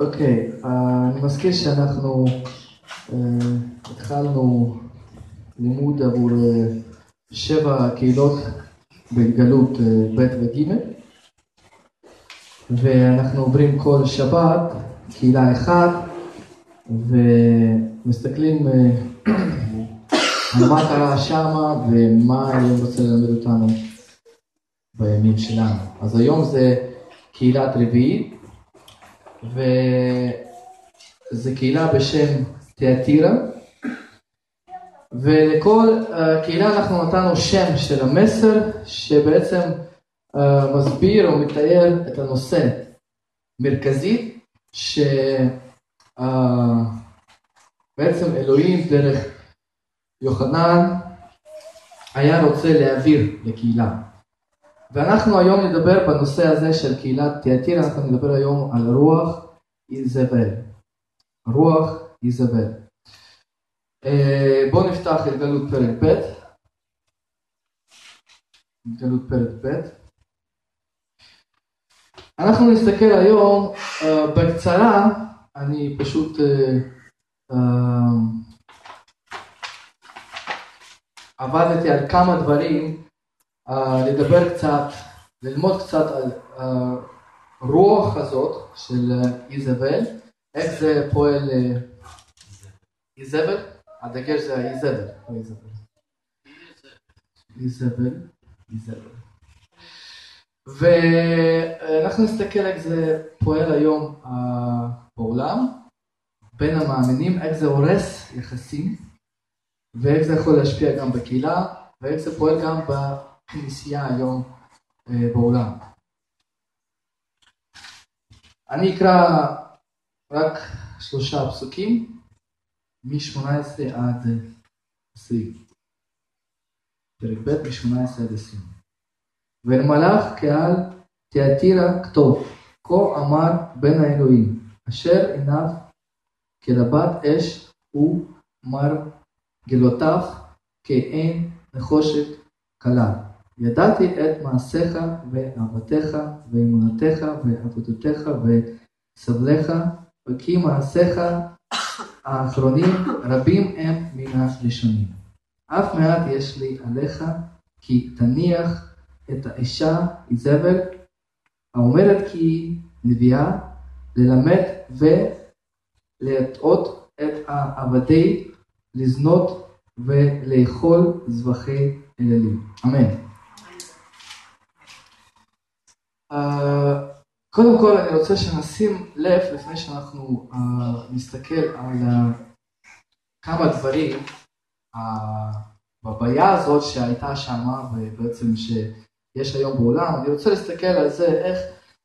אוקיי, אה, אני מזכיר שאנחנו אה, התחלנו לימוד עבור אה, שבע קהילות בהתגלות ב' וג' ואנחנו עוברים כל שבת קהילה אחת ומסתכלים על מה קרה שמה ומה היום רוצה ללמד אותנו בימים שלנו. אז היום זה קהילת רביעית וזו קהילה בשם תיאטירה, ולכל uh, קהילה אנחנו נתנו שם של המסר שבעצם uh, מסביר או מתאר את הנושא מרכזית שבעצם uh, אלוהים דרך יוחנן היה רוצה להעביר לקהילה. ואנחנו היום נדבר בנושא הזה של קהילת תיאטיר, אנחנו נדבר היום על רוח איזבל. רוח איזבל. אה, בואו נפתח את גלות פרק ב', גלות פרק ב'. אנחנו נסתכל היום uh, בקצרה, אני פשוט uh, עבדתי על כמה דברים לדבר קצת, ללמוד קצת על הרוח uh, הזאת של איזבל, איך זה פועל איזבל, הדגש זה איזבל, לא איזבל. איזבל, איזבל. ואנחנו נסתכל איך זה פועל היום בעולם, בין המאמינים, איך זה הורס יחסים, ואיך זה יכול להשפיע גם בקהילה, ואיך זה פועל גם ב... כנסייה היום אה, בעולם. אני אקרא רק שלושה פסוקים, מ-18 עד 20. פרק ב' מ-18 עד 20. ולמלאך קהל תיאטירה כתוב, כה אמר בן האלוהים, אשר עיניו כלבת אש ומר גלותיו כאין נחושת קלה. ידעתי את מעשיך ואהבתך ואמונתך ועבודתך וסבלך, וכי מעשיך האחרונים רבים הם מן הראשונים. אף מעט יש לי עליך, כי תניח את האישה איזבל, האומרת כי נביאה, ללמד ולהטעות את העבדי לזנות ולאכול זבחי אלילים. אמן. Uh, קודם כל אני רוצה שנשים לב לפני שאנחנו uh, נסתכל על uh, כמה דברים uh, בבעיה הזאת שהייתה שם ובעצם שיש היום בעולם, אני רוצה להסתכל על זה איך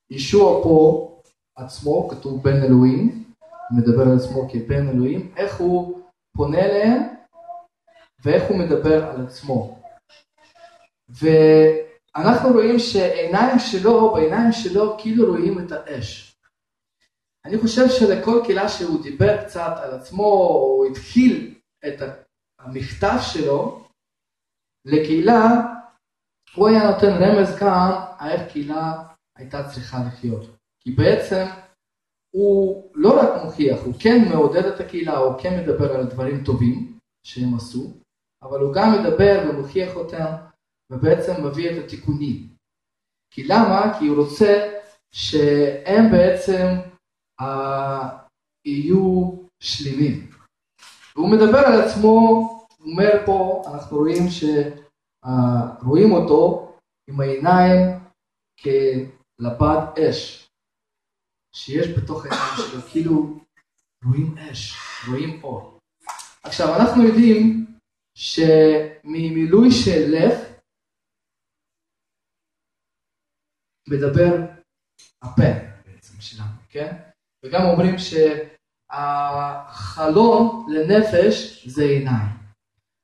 ישוע פה עצמו, כתוב בן אלוהים, מדבר על עצמו כבן אלוהים, איך הוא פונה אליהם ואיך הוא מדבר על עצמו. ו... אנחנו רואים שעיניים שלו, בעיניים שלו כאילו רואים את האש. אני חושב שלכל קהילה שהוא דיבר קצת על עצמו, או התחיל את המכתב שלו לקהילה, הוא היה נותן רמז כאן איך קהילה הייתה צריכה לחיות. כי בעצם הוא לא רק מוכיח, הוא כן מעודד את הקהילה, הוא כן מדבר על דברים טובים שהם עשו, אבל הוא גם מדבר ומוכיח אותם ובעצם מביא את התיקונים. כי למה? כי הוא רוצה שהם בעצם uh, יהיו שלמים. והוא מדבר על עצמו, הוא אומר פה, אנחנו רואים שרואים uh, אותו עם העיניים כלבד אש, שיש בתוך העיניים שלו, כאילו רואים אש, רואים אור. עכשיו אנחנו יודעים שממילוי של לב מדבר הפה בעצם שלנו, כן? וגם אומרים שהחלום לנפש זה עיניים.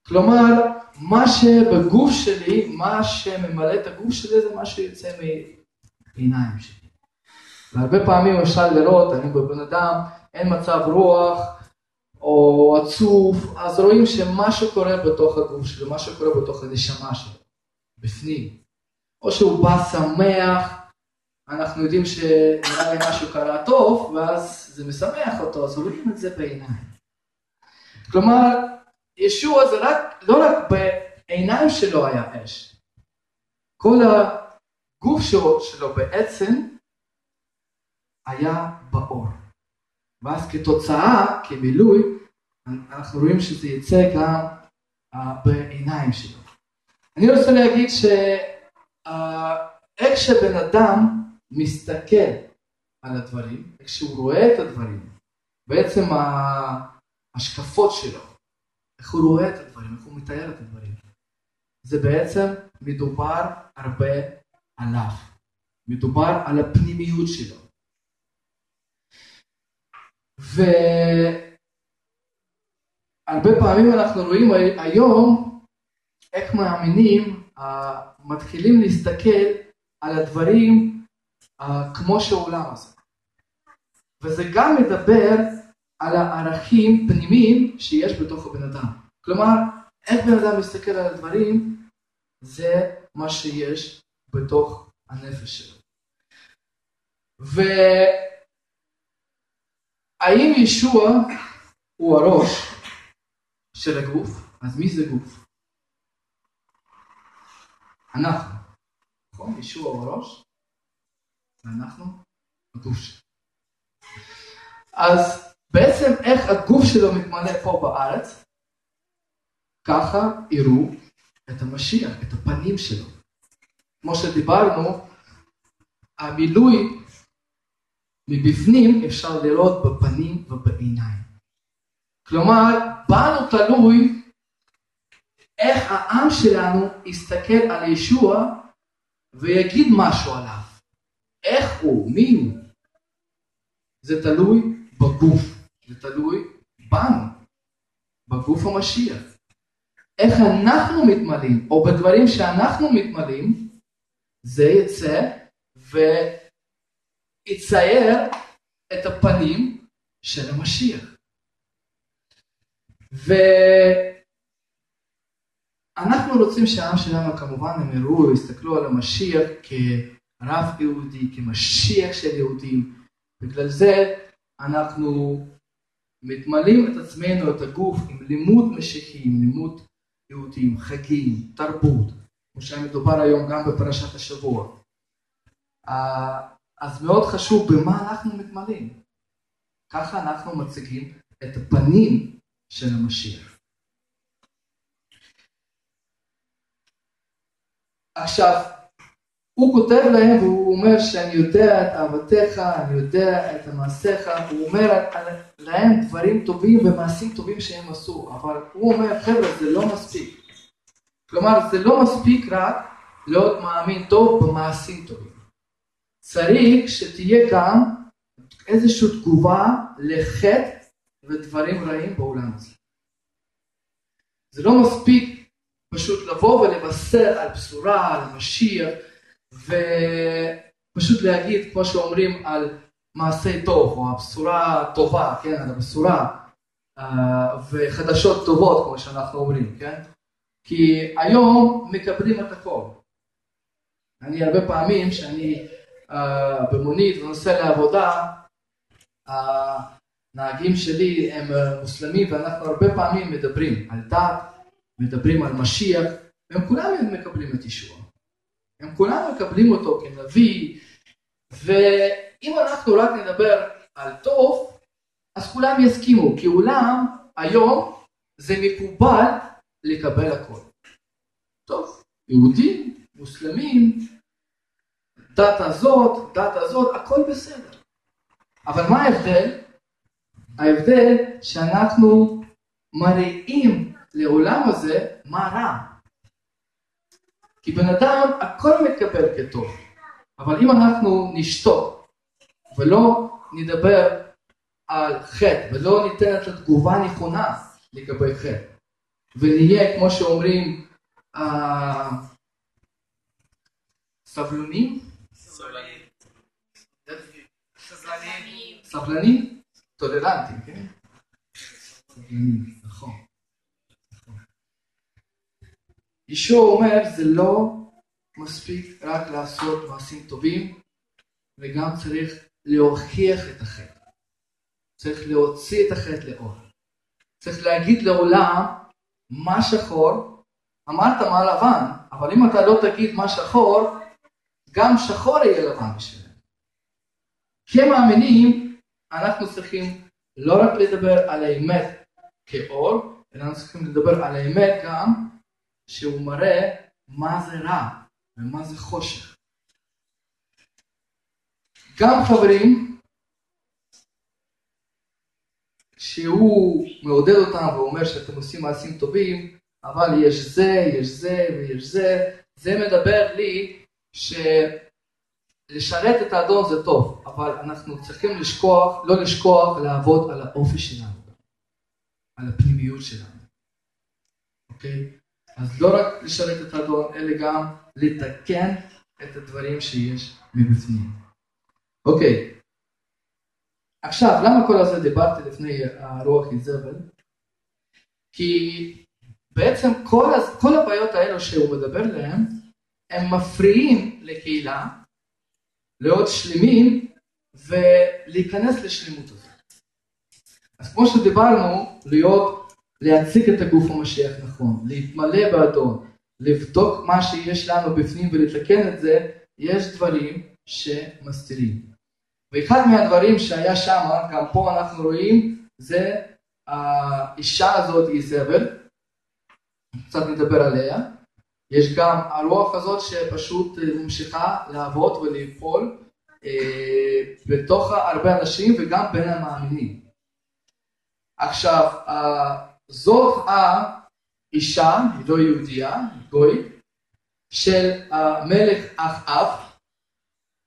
כלומר, מה שבגוף שלי, מה שממלא את הגוף שלי זה מה שיוצא מעיניים שלי. והרבה פעמים אפשר לראות, אני בבן אדם, אין מצב רוח או עצוב, אז רואים שמשהו קורה בתוך הגוף שלו, משהו קורה בתוך הנשמה שלו, בפנים. או שהוא בא שמח, אנחנו יודעים שנראה לי משהו קרה טוב, ואז זה משמח אותו, אז רואים את זה בעיניים. כלומר, ישוע זה רק, לא רק בעיניים שלו היה אש. כל הגוף שלו, שלו בעצם היה באור. ואז כתוצאה, כמילוי, אנחנו רואים שזה יצא גם uh, בעיניים שלו. אני רוצה להגיד שאיך uh, שבן אדם מסתכל על הדברים, איך שהוא רואה את הדברים, בעצם ההשקפות שלו, איך הוא רואה את הדברים, איך הוא מתאר את הדברים, זה בעצם מדובר הרבה עליו, מדובר על הפנימיות שלו. והרבה פעמים אנחנו רואים היום איך מאמינים מתחילים להסתכל על הדברים כמו שהעולם הזה. וזה גם מדבר על הערכים פנימיים שיש בתוך הבן אדם. כלומר, איך בן אדם מסתכל על הדברים, זה מה שיש בתוך הנפש שלו. והאם ישוע הוא הראש של הגוף? אז מי זה גוף? אנחנו. נכון? ישוע הוא הראש, ואנחנו הגוף שלו. אז בעצם איך הגוף שלו מתמלא פה בארץ, ככה יראו את המשיח, את הפנים שלו. כמו שדיברנו, המילוי מבפנים אפשר לראות בפנים ובעיניים. כלומר, בנו תלוי איך העם שלנו יסתכל על ישוע ויגיד משהו עליו. איך הוא, מי הוא. זה תלוי בגוף, זה תלוי בנו, בגוף המשיח. איך אנחנו מתמלאים, או בדברים שאנחנו מתמלאים, זה יצא ויצייר את הפנים של המשיח. ואנחנו רוצים שהעם שלנו כמובן הם יראו, יסתכלו על המשיח כרב יהודי, כמשיח של יהודים. בגלל זה אנחנו מתמלאים את עצמנו, את הגוף, עם לימוד משיחי, עם לימוד יהודי, עם חגים, תרבות, כמו שהיה מדובר היום גם בפרשת השבוע. אז מאוד חשוב במה אנחנו מתמלאים. ככה אנחנו מציגים את הפנים של המשיח. עכשיו, הוא כותב להם והוא אומר שאני יודע את אהבתך, אני יודע את המעשיך, הוא אומר להם דברים טובים ומעשים טובים שהם עשו, אבל הוא אומר חבר'ה זה לא מספיק. כלומר זה לא מספיק רק להיות מאמין טוב במעשים טובים. צריך שתהיה גם איזושהי תגובה לחטא ודברים רעים בעולם הזה. זה לא מספיק פשוט לבוא ולבשר על בשורה, על המשיח, ופשוט להגיד, כמו שאומרים, על מעשה טוב, או הבשורה טובה, כן, על הבשורה, uh, וחדשות טובות, כמו שאנחנו אומרים, כן? כי היום מקבלים את הכל. אני הרבה פעמים, כשאני uh, במונית ונוסע לעבודה, הנהגים שלי הם מוסלמים, ואנחנו הרבה פעמים מדברים על דת, מדברים על משיח, והם כולם מקבלים את ישוע. הם כולם מקבלים אותו כנביא, ואם אנחנו רק נדבר על טוב, אז כולם יסכימו, כי אולם היום זה מקובל לקבל הכל. טוב, יהודים, מוסלמים, דת הזאת, דת הזאת, הכל בסדר. אבל מה ההבדל? ההבדל שאנחנו מראים לעולם הזה מה רע. כי בן אדם הכל מקבל כטוב, אבל אם אנחנו נשתוק ולא נדבר על חטא ולא ניתן את התגובה הנכונה לגבי חטא ונהיה כמו שאומרים אה, סבלונים? סבלנים. סבלנים? טולרנטים, כן? סבלנים, נכון. ישוע אומר זה לא מספיק רק לעשות מעשים טובים וגם צריך להוכיח את החטא. צריך להוציא את החטא לאור. צריך להגיד לעולם מה שחור, אמרת מה לבן, אבל אם אתה לא תגיד מה שחור, גם שחור יהיה לבן בשבילם. כמאמינים, אנחנו צריכים לא רק לדבר על האמת כאור, אלא אנחנו צריכים לדבר על האמת גם שהוא מראה מה זה רע ומה זה חושך. גם חברים שהוא מעודד אותם ואומר שאתם עושים מעשים טובים, אבל יש זה, יש זה ויש זה, זה מדבר לי שלשרת את האדון זה טוב, אבל אנחנו צריכים לשכוח, לא לשכוח לעבוד על האופי שלנו, על הפנימיות שלנו, אוקיי? אז לא רק לשרת את האדון, אלא גם לתקן את הדברים שיש מבפנים. אוקיי, עכשיו, למה כל הזה דיברתי לפני הרוח איזבל? כי בעצם כל, כל הבעיות האלו שהוא מדבר עליהן, הם מפריעים לקהילה להיות שלמים ולהיכנס לשלמות הזאת. אז כמו שדיברנו, להיות, להציג את הגוף המשיח נכון, להתמלא באדון, לבדוק מה שיש לנו בפנים ולתקן את זה, יש דברים שמסתירים. ואחד מהדברים שהיה שם, גם פה אנחנו רואים, זה האישה הזאת איזבל, קצת נדבר עליה, יש גם הרוח הזאת שפשוט ממשיכה לעבוד ולפעול אה, בתוך הרבה אנשים וגם בין המאמינים. עכשיו, זאת האישה, היא לא יהודייה, גוי, של המלך אחאב,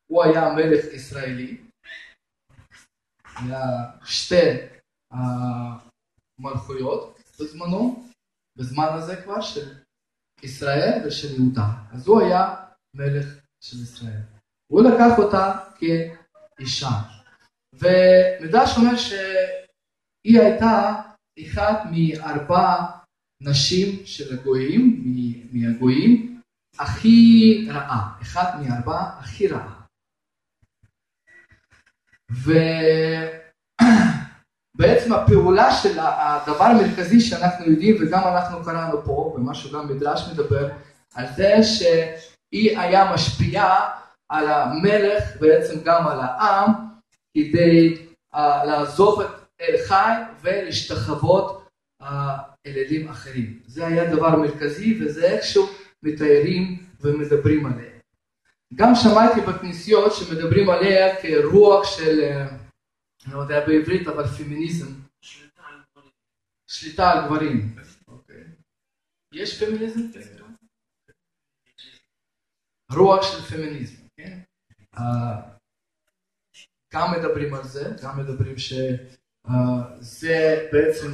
הוא היה מלך ישראלי, היה שתי המלכויות בזמנו, בזמן הזה כבר של ישראל ושל יהודה. אז הוא היה מלך של ישראל. הוא לקח אותה כאישה. ומדרש אומר שהיא הייתה אחת מארבע נשים של הגויים, מהגויים, הכי רעה. אחת מארבע הכי רעה. ובעצם הפעולה של הדבר המרכזי שאנחנו יודעים וגם אנחנו קראנו פה, ומה שגם מדרש מדבר, על זה שהיא היה משפיעה על המלך בעצם גם על העם כדי uh, לעזוב את אל חי ולהשתחוות אל אלים אחרים. זה היה דבר מרכזי וזה איכשהו מתארים ומדברים עליהם. גם שמעתי בכנסיות שמדברים עליה כרוח של, אה, אני לא יודע בעברית, אבל פמיניזם. שליטה על גברים. אוקיי. יש פמיניזם? רוח של פמיניזם, כן? אה, גם מדברים על זה, גם מדברים שזה אה, בעצם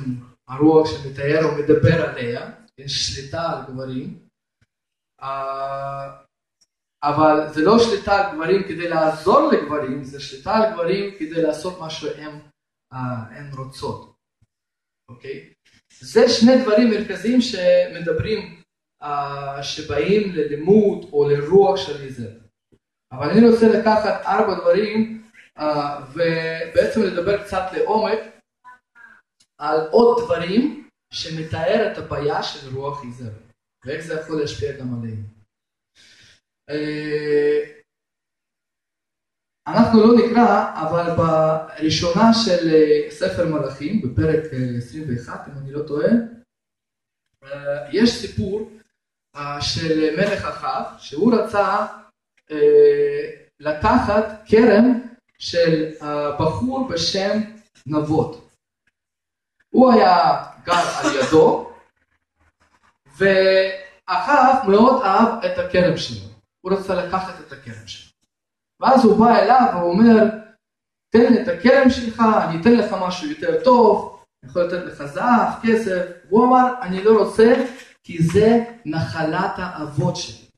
הרוח שמתאר או מדבר עליה, יש שליטה על גברים. אבל זה לא שליטה על גברים כדי לעזור לגברים, זה שליטה על גברים כדי לעשות מה שהן uh, רוצות, אוקיי? זה שני דברים מרכזיים שמדברים, שבאים ללימוד או לרוח של איזר. אבל אני רוצה לקחת ארבע דברים ובעצם לדבר קצת לעומק על עוד דברים שמתאר את הבעיה של רוח איזר, ואיך זה יכול להשפיע גם עליהם. אה, אנחנו לא נקרא, אבל בראשונה של אה, ספר מלאכים, בפרק 21, אה, אם אני לא טועה, יש סיפור של מלך אחאב, שהוא רצה לקחת כרם של בחור בשם נבות. הוא היה גר על ידו, ואחאב מאוד אהב את הכרם שלו. הוא רצה לקחת את הכרם שלו. ואז הוא בא אליו ואומר, תן את הכרם שלך, אני אתן לך משהו יותר טוב, אני יכול לתת לך זהב, כסף. הוא אמר, אני לא רוצה, כי זה נחלת האבות שלי.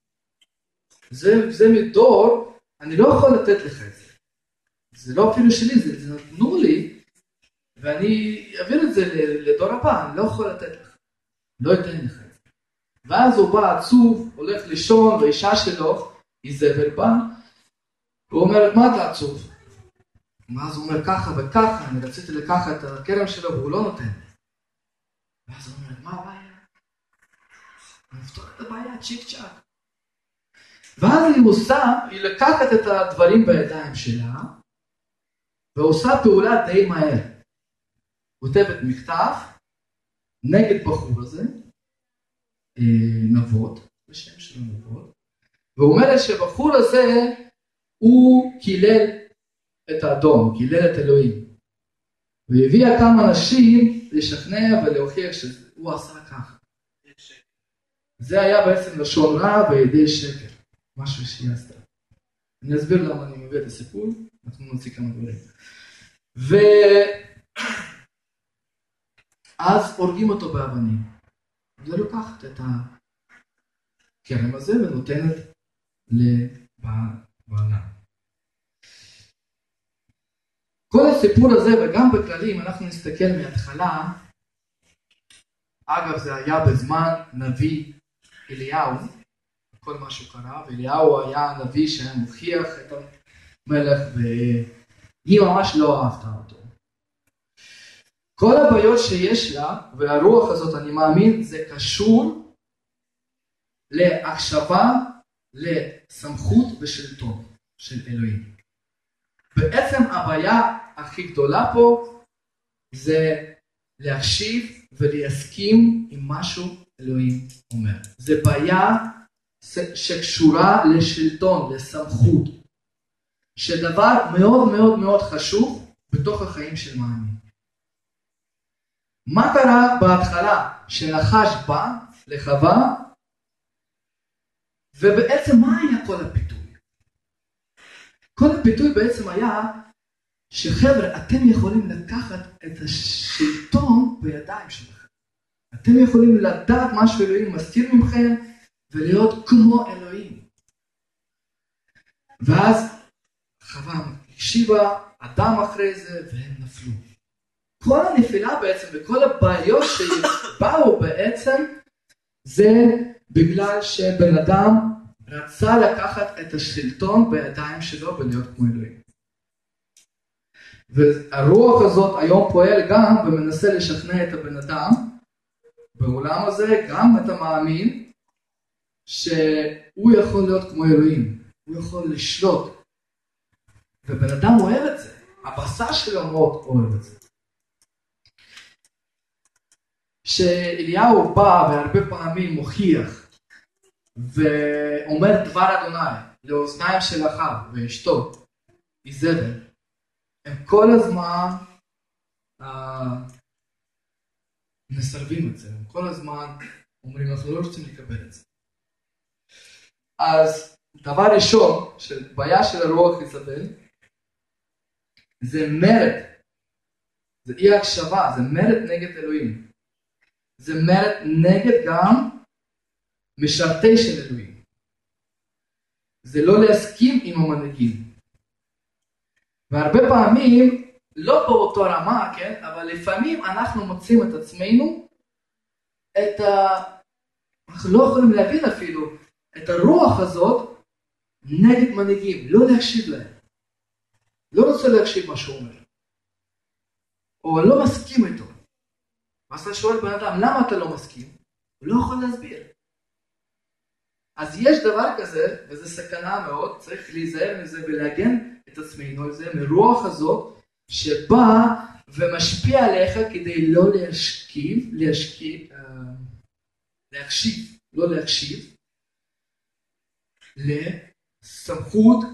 זה, זה מדור, אני לא יכול לתת לך את זה. זה לא אפילו שלי, זה, זה נתנו לי, ואני אעביר את זה לדור הבא, אני לא יכול לתת לך. לא אתן לך את זה. ואז הוא בא עצוב, הולך לישון, והאישה שלו, איזבל בא, הוא אומר, מה אתה עצוב? ואז הוא אומר ככה וככה, אני רציתי לקחת את הכרם שלו והוא לא נותן. ואז הוא אומר, מה הבעיה? אני אפתור את הבעיה, צ'יק צ'אק. ואז היא עושה, היא לקחת את הדברים בידיים שלה, ועושה פעולה די מהר. כותבת מכתב נגד בחור הזה, אה, נבות, בשם שלו נבות, ואומרת שבחור הזה הוא קילל את האדום, קילל את אלוהים. והביאה כמה אנשים לשכנע ולהוכיח שהוא עשה ככה. זה היה בעצם לשון רע וידי שקר, משהו שהיא עשתה. אני אסביר למה אני מביא את הסיפור, אנחנו נוציא כמה דברים. ואז הורגים אותו באבנים. ולוקחת את הכרם הזה ונותנת לבעלה. כל הסיפור הזה, וגם בכללי, אם אנחנו נסתכל מההתחלה, אגב זה היה בזמן נביא אליהו, כל מה שקרה, ואליהו היה נביא שהיה מוכיח את המלך, והיא ממש לא אהבתה אותו. כל הבעיות שיש לה, והרוח הזאת, אני מאמין, זה קשור להקשבה, לסמכות ושלטון של אלוהים. בעצם הבעיה הכי גדולה פה זה להקשיב ולהסכים עם משהו אלוהים אומר. זה בעיה שקשורה לשלטון, לסמכות, שדבר מאוד מאוד מאוד חשוב בתוך החיים של מאמין. מה קרה בהתחלה שנחש בא לחווה ובעצם מה היה כל הפיתוי? כל הפיתוי בעצם היה שחבר'ה, אתם יכולים לקחת את השלטון בידיים שלכם. אתם יכולים לדעת מה שאלוהים מסתיר מכם ולהיות כמו אלוהים. ואז חווה הקשיבה, אדם אחרי זה, והם נפלו. כל הנפילה בעצם וכל הבעיות שבאו בעצם זה בגלל שבן אדם רצה לקחת את השלטון בידיים שלו ולהיות כמו אלוהים. והרוח הזאת היום פועל גם ומנסה לשכנע את הבן אדם בעולם הזה, גם את המאמין, שהוא יכול להיות כמו אלוהים, הוא יכול לשלוט. ובן אדם אוהב את זה, הבשר שלו מאוד אוהב את זה. שאליהו בא והרבה פעמים מוכיח ואומר דבר אדוני לאוזניים של אחיו ואשתו, איזבל, הם כל הזמן uh, מסרבים את זה, הם כל הזמן אומרים אנחנו לא רוצים לקבל את זה. אז דבר ראשון, של בעיה של הרוח איזבל, זה מרד, זה אי הקשבה, זה מרד נגד אלוהים. זה מרד נגד גם משרתי של אלוהים. זה לא להסכים עם המנהיגים. והרבה פעמים, לא באותו רמה, כן, אבל לפעמים אנחנו מוצאים את עצמנו, את ה... אנחנו לא יכולים להבין אפילו את הרוח הזאת נגד מנהיגים, לא להקשיב להם. לא רוצה להקשיב מה שהוא אומר. או לא מסכים איתו. ואז אתה שואל בן אדם, למה אתה לא מסכים? הוא לא יכול להסביר. אז יש דבר כזה, וזו סכנה מאוד, צריך להיזהר מזה ולהגן את עצמנו על זה, מרוח הזאת, שבאה ומשפיע עליך כדי לא להשכיב, להשכיב, אה, להקשיב, לא להקשיב, לסמכות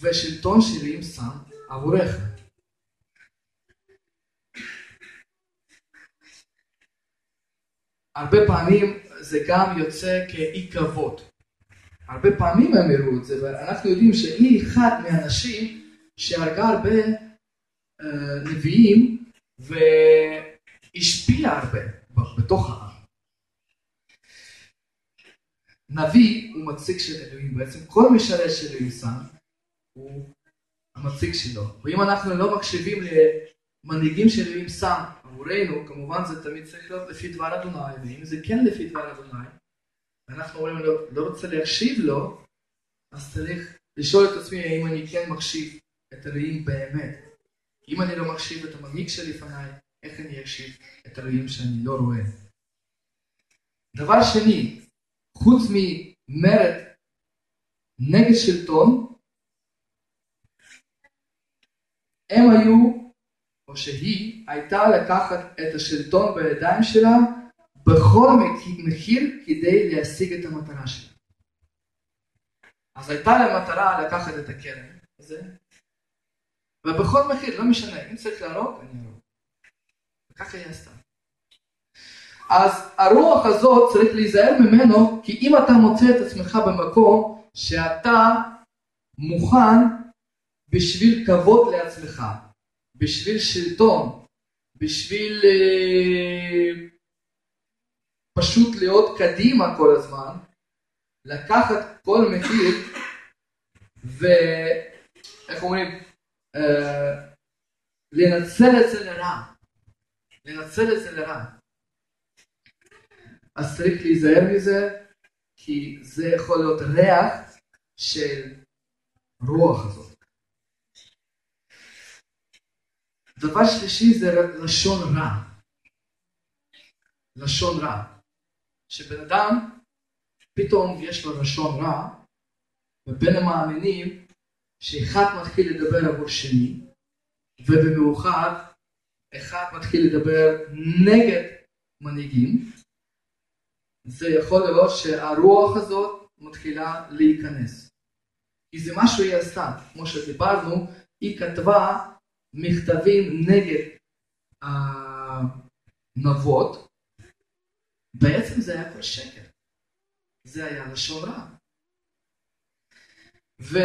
ושלטון שאלוהים שם עבורך. הרבה פעמים זה גם יוצא כאי כבוד. הרבה פעמים הם הראו את זה, ואנחנו יודעים שהיא אחד מהאנשים שהרגה הרבה אה, נביאים והשפיעה הרבה בתוך העם. נביא הוא מציג של אלוהים, בעצם כל משרת של אלוהים שם הוא המציג שלו. ואם אנחנו לא מקשיבים למנהיגים אלוהים שם עבורנו, כמובן זה תמיד צריך להיות לפי דבר אדוני, ואם זה כן לפי דבר אדוני, ואנחנו אומרים לו, לא רוצה להקשיב לו, אז צריך לשאול את עצמי האם אני כן מחשיב את אלוהים באמת. אם אני לא מחשיב את המנהיג שלפניי, איך אני אקשיב את אלוהים שאני לא רואה. דבר שני, חוץ ממרד נגד שלטון, הם היו, או שהיא, הייתה לקחת את השלטון בידיים שלה בכל מחיר כדי להשיג את המטרה שלה. אז הייתה לה מטרה לקחת את הקרן הזה, ובכל מחיר, לא משנה, אם צריך להרוג, אני ארוג. וככה היא עשתה. אז הרוח הזאת צריך להיזהר ממנו, כי אם אתה מוצא את עצמך במקום שאתה מוכן בשביל כבוד לעצמך, בשביל שלטון, בשביל אה, פשוט להיות קדימה כל הזמן, לקחת כל מחיר ואיך אומרים, אה, לנצל את זה לרע, לנצל את זה לרע. אז צריך להיזהר מזה, כי זה יכול להיות ריח של רוח הזאת. דבר שלישי זה לשון רע. לשון רע. שבן אדם פתאום יש לו לשון רע, ובין המאמינים שאחד מתחיל לדבר עבור שני, ובמיוחד אחד מתחיל לדבר נגד מנהיגים, זה יכול להיות שהרוח הזאת מתחילה להיכנס. כי זה מה שהיא עשתה, כמו שדיברנו, היא כתבה מכתבים נגד הנבות, בעצם זה היה כל שקר. זה היה לשון רע. ו...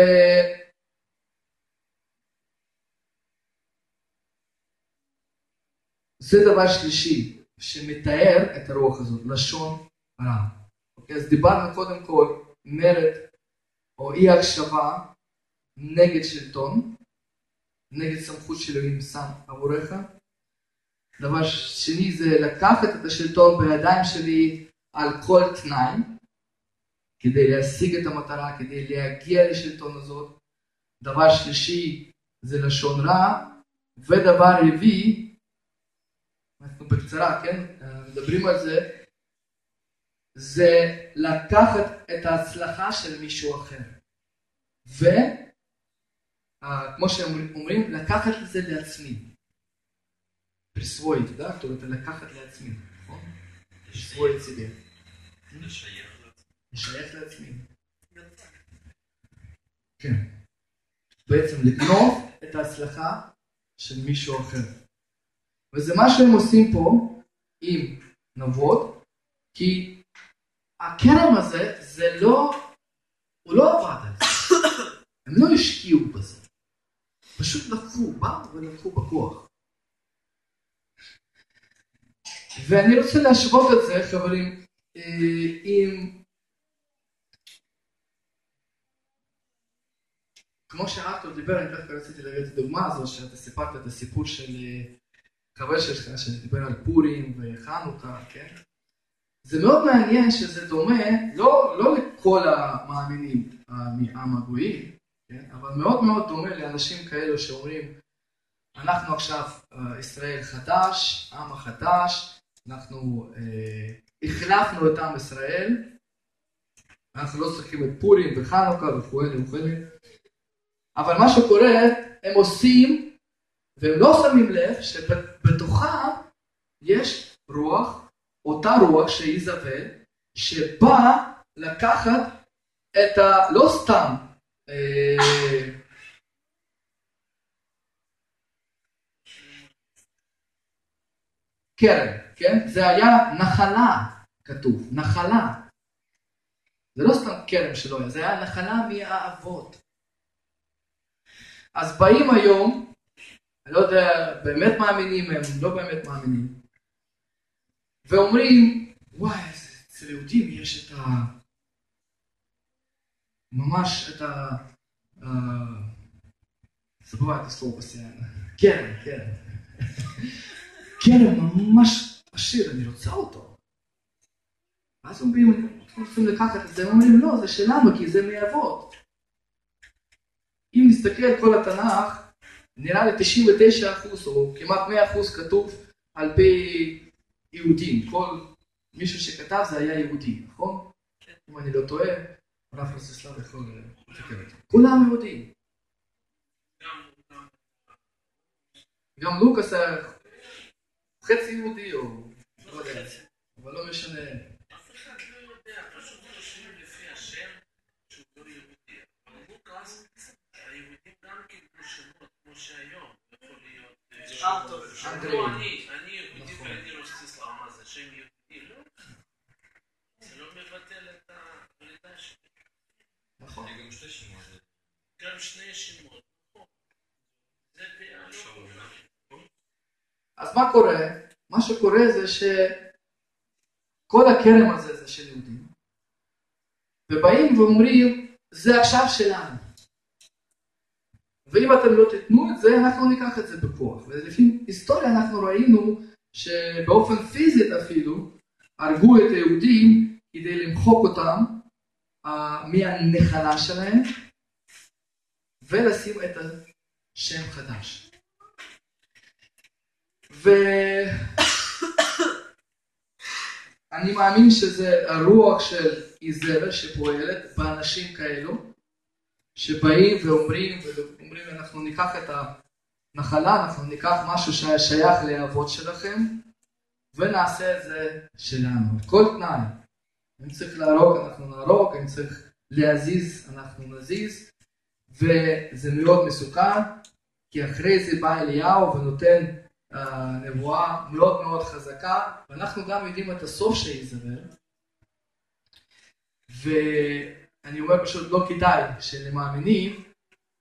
זה דבר שלישי שמתאר את הרוח הזאת, לשון רע. אוקיי, אז דיברנו קודם כל מרד או אי הקשבה נגד שלטון, נגד סמכות של אלוהים שם עבורך. דבר שני זה לקחת את השלטון בידיים שלי על כל תנאי, כדי להשיג את המטרה, כדי להגיע לשלטון הזאת. דבר שלישי זה לשון רע, ודבר רביעי, אנחנו בקצרה, כן, מדברים על זה, זה לקחת את ההצלחה של מישהו אחר. וכמו אה, כמו שאומרים, לקחת את זה לעצמי. פרסוויד, אתה יודע? אתה לקחת לעצמי, נכון? פרסוויד סיבי. לשייך לעצמי. כן. בעצם לגנוב את ההצלחה של מישהו אחר. וזה מה שהם עושים פה עם נבות, כי הכרם הזה, זה לא, הוא לא עבד על זה. הם לא השקיעו בזה. פשוט לקחו, באו ולקחו בכוח. ואני רוצה להשוות את זה, חברים, אה, עם כמו שארתור דיבר, אני דווקא רציתי להביא את הדוגמה הזו, שאתה סיפרת את הסיפור של אה, חבר שלך, שדיבר על פורים וחנוכה, כן? זה מאוד מעניין שזה דומה, לא, לא לכל המאמינים מעם הגויים? אבל מאוד מאוד דומה לאנשים כאלו שאומרים, אנחנו עכשיו אה, ישראל חדש, עם החדש, אנחנו אה, החלפנו את עם ישראל, אנחנו לא צריכים את פורים וחנוכה וכו' וכו', אבל מה שקורה, הם עושים, והם לא שמים לב שבתוכם יש רוח, אותה רוח שהיא זבל, שבאה לקחת את ה... לא סתם קרן, כן? זה היה נחלה, כתוב, נחלה. זה לא סתם שלא היה, זה היה נחלה מהאבות. אז באים היום, אני לא יודע, באמת מאמינים הם, לא באמת מאמינים, ואומרים, וואי, אצל יהודים יש את ה... ממש את ה... забываю это слово постоянно. קרן, קרן. קרן ממש עשיר, אני רוצה אותו. ואז אומרים, רוצים לקחת את זה, אומרים, לא, זה שלנו, כי זה מאבות. אם נסתכל על כל התנ"ך, נראה לי 99% או כמעט 100% כתוב על פי יהודים. כל מישהו שכתב זה היה יהודי, נכון? אם אני לא טועה, הרב רסיסלב יכול לתקן אותי. כולם יהודים. גם לוקאס היה חצי יהודי או לא אבל לא משנה. אף אחד לא יודע, פשוט חושבים לפי השם שהוא לא יהודי. אבל לוקאס, היהודים גם קיבלו שמות כמו שהיום. יכול להיות... אני יהודי ואני ציסלאם, מה זה שם יהודי? לא. זה לא שלי. נכון. גם שני שמות. גם שני שמות. זה אז מה קורה? מה שקורה זה שכל הכרם הזה זה של יהודים, ובאים ואומרים, זה עכשיו שלנו. ואם אתם לא תיתנו את זה, אנחנו ניקח את זה בכוח. ולפי היסטוריה אנחנו ראינו שבאופן פיזית אפילו, הרגו את היהודים כדי למחוק אותם מהנחלה שלהם, ולשים את השם חדש. ואני מאמין שזה הרוח של איזבל שפועלת באנשים כאלו, שבאים ואומרים, ואומרים אנחנו ניקח את הנחלה, אנחנו ניקח משהו שהיה שייך לאבות שלכם, ונעשה את זה שלנו, כל תנאי. אם צריך להרוג אנחנו נהרוג, אם צריך להזיז אנחנו נזיז, וזה מאוד מסוכן, כי אחרי זה בא אליהו ונותן נבואה מאוד מאוד חזקה, ואנחנו גם יודעים את הסוף של איזבל. ואני אומר פשוט לא כדאי שלמאמינים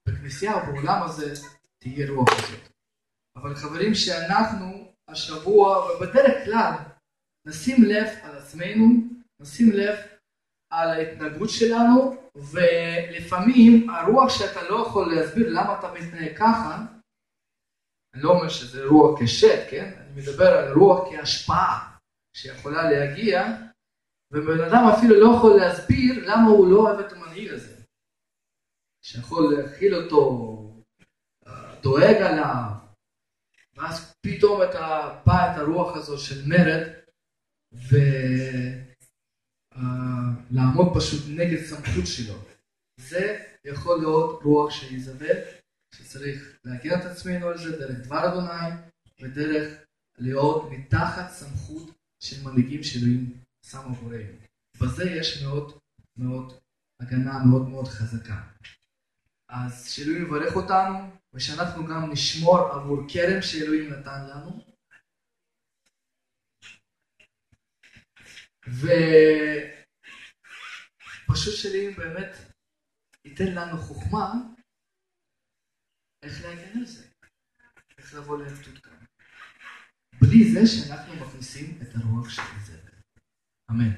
בכנסייה או בעולם הזה תהיה רוח כזאת. אבל חברים שאנחנו השבוע ובדרך כלל נשים לב על עצמנו, נשים לב על ההתנהגות שלנו ולפעמים הרוח שאתה לא יכול להסביר למה אתה מתנהג ככה אני לא אומר שזה רוח כשט, כן? אני מדבר על רוח כהשפעה שיכולה להגיע, ובן אדם אפילו לא יכול להסביר למה הוא לא אוהב את המנהיג הזה. שיכול להכיל אותו, דואג עליו, ואז פתאום אתה בא את הרוח הזו של מרד, ולעמוד פשוט נגד סמכות שלו. זה יכול להיות רוח של איזבל, שצריך להגן את עצמנו על זה דרך דבר אדוני ודרך להיות מתחת סמכות של מנהיגים שאלוהים שם עבורנו. בזה יש מאוד מאוד הגנה מאוד מאוד חזקה. אז שאלוהים יברך אותנו ושאנחנו גם נשמור עבור כרם שאלוהים נתן לנו. ופשוט שאלוהים באמת ייתן לנו חוכמה איך להגן על זה? איך לבוא לאחדות כאן? בלי זה שאנחנו מכניסים את הרוח של זה. אמן.